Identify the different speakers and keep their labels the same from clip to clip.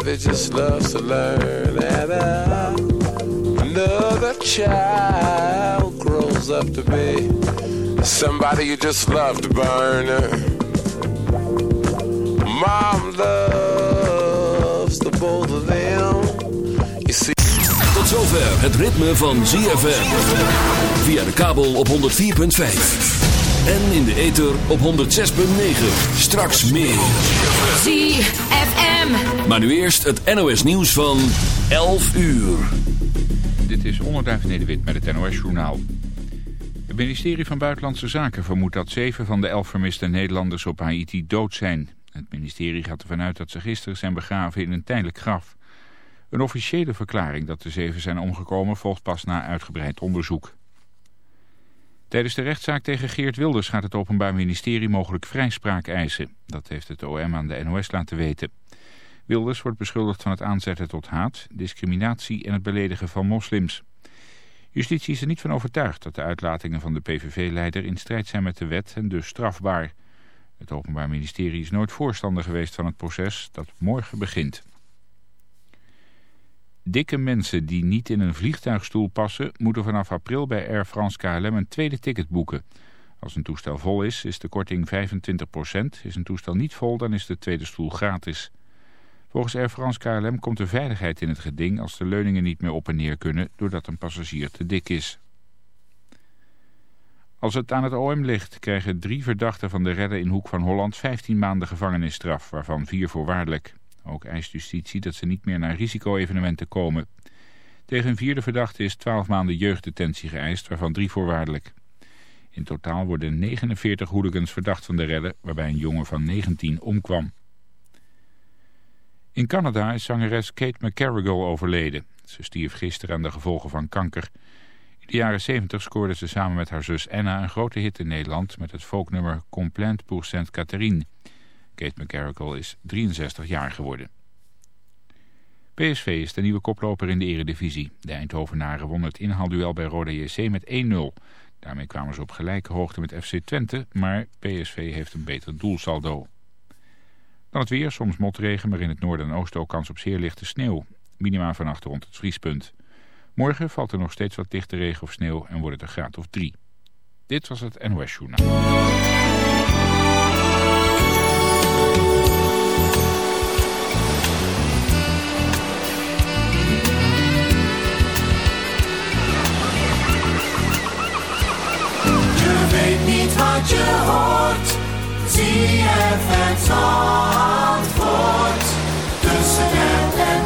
Speaker 1: that just loves to learn, and uh, another child grows up to be somebody you just love to burn. Mom loves the both of them. You see.
Speaker 2: Tot zover het ritme van ZFM. Via de kabel op 104.5. En in de ether op 106.9. Straks meer.
Speaker 3: ZFM.
Speaker 2: Maar nu eerst het NOS nieuws van 11 uur.
Speaker 4: Dit is Onderduif Nederwit met het NOS Journaal. Het ministerie van Buitenlandse Zaken vermoedt dat zeven van de elf vermiste Nederlanders op Haiti dood zijn. Het ministerie gaat ervan uit dat ze gisteren zijn begraven in een tijdelijk graf. Een officiële verklaring dat de zeven zijn omgekomen volgt pas na uitgebreid onderzoek. Tijdens de rechtszaak tegen Geert Wilders gaat het Openbaar Ministerie mogelijk vrijspraak eisen. Dat heeft het OM aan de NOS laten weten. Wilders wordt beschuldigd van het aanzetten tot haat, discriminatie en het beledigen van moslims. Justitie is er niet van overtuigd dat de uitlatingen van de PVV-leider in strijd zijn met de wet en dus strafbaar. Het Openbaar Ministerie is nooit voorstander geweest van het proces dat morgen begint. Dikke mensen die niet in een vliegtuigstoel passen... moeten vanaf april bij Air France KLM een tweede ticket boeken. Als een toestel vol is, is de korting 25%. Is een toestel niet vol, dan is de tweede stoel gratis. Volgens Air France KLM komt de veiligheid in het geding... als de leuningen niet meer op en neer kunnen... doordat een passagier te dik is. Als het aan het OM ligt, krijgen drie verdachten van de redden in Hoek van Holland 15 maanden gevangenisstraf, waarvan vier voorwaardelijk. Ook eist justitie dat ze niet meer naar risico-evenementen komen. Tegen een vierde verdachte is 12 maanden jeugddetentie geëist, waarvan drie voorwaardelijk. In totaal worden 49 hooligans verdacht van de redden, waarbij een jongen van 19 omkwam. In Canada is zangeres Kate McCarrigal overleden. Ze stierf gisteren aan de gevolgen van kanker. In de jaren 70 scoorde ze samen met haar zus Anna een grote hit in Nederland... met het folknummer Complaint pour Sainte Catherine... Kate McCarrickle is 63 jaar geworden. PSV is de nieuwe koploper in de eredivisie. De Eindhovenaren wonnen het inhaalduel bij Roda JC met 1-0. Daarmee kwamen ze op gelijke hoogte met FC Twente, maar PSV heeft een beter doelsaldo. Dan het weer, soms motregen, maar in het noorden en oosten ook kans op zeer lichte sneeuw. Minima vannacht rond het vriespunt. Morgen valt er nog steeds wat lichte regen of sneeuw en wordt het een graad of 3. Dit was het NOS Journaal.
Speaker 5: Wat je hoort. ZFM Zandvoort. Tussen het en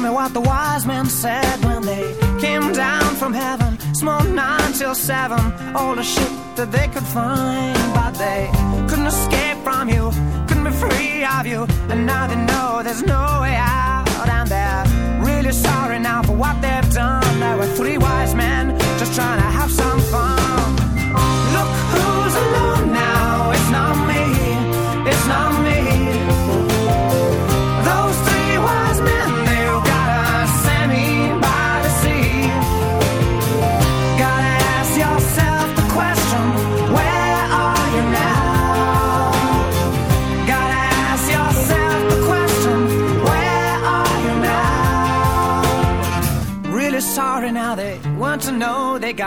Speaker 6: Tell
Speaker 3: me what the wise men said when they came down from heaven. Small nine till seven, all the shit that they could find. But they couldn't escape from you, couldn't be free of you. And now they know there's no way out. And they're really sorry now for what they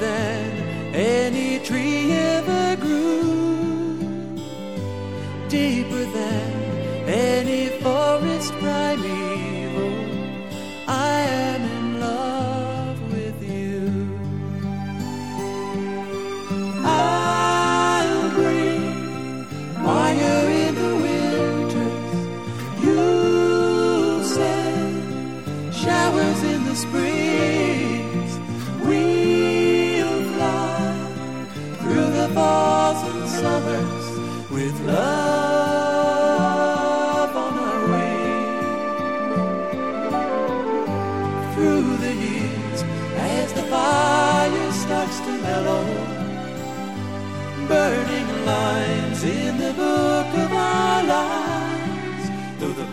Speaker 7: than any tree ever grew, deeper than any forest primeval.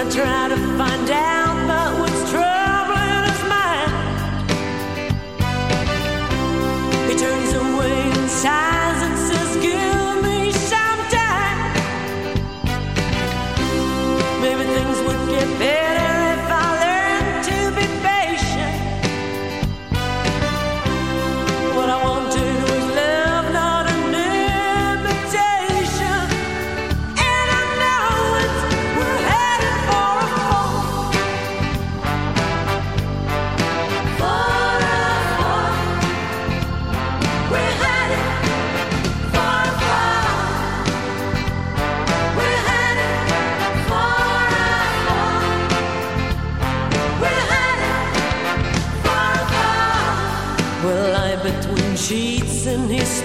Speaker 7: I
Speaker 8: try to find out but what's troubling his mind. He turns away inside.